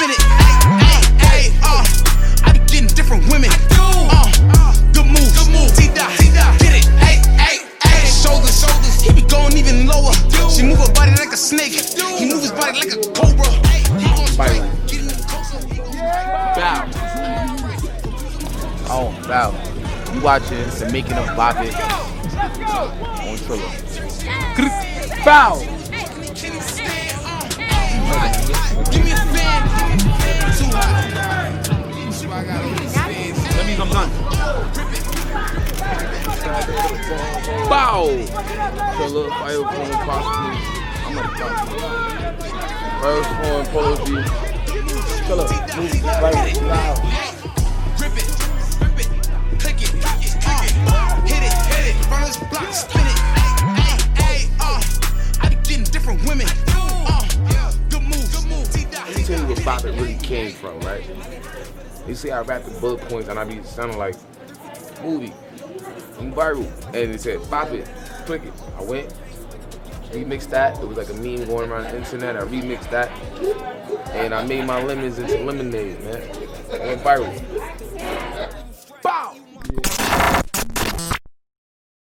spit it. Hey, hey, uh, I be getting different women. Uh, good move, good move. T dot, get it. Hey, hey, hey, shoulders, shoulders. He be going even lower. She move her body like a snake. He move his body like a cobra. Bow. Oh, bow. You watching the making of Bop It on Triller. Bow. I'm done. Bow. Costume. I'm form, polo view. Triller, move right, tell you where Bop It really came from, right? You see, I rap the bullet points and I be sounding like movie, I'm viral, and it said Bop It, click it. I went, remixed that. It was like a meme going around the internet. I remixed that, and I made my lemons into lemonade, man. I went viral.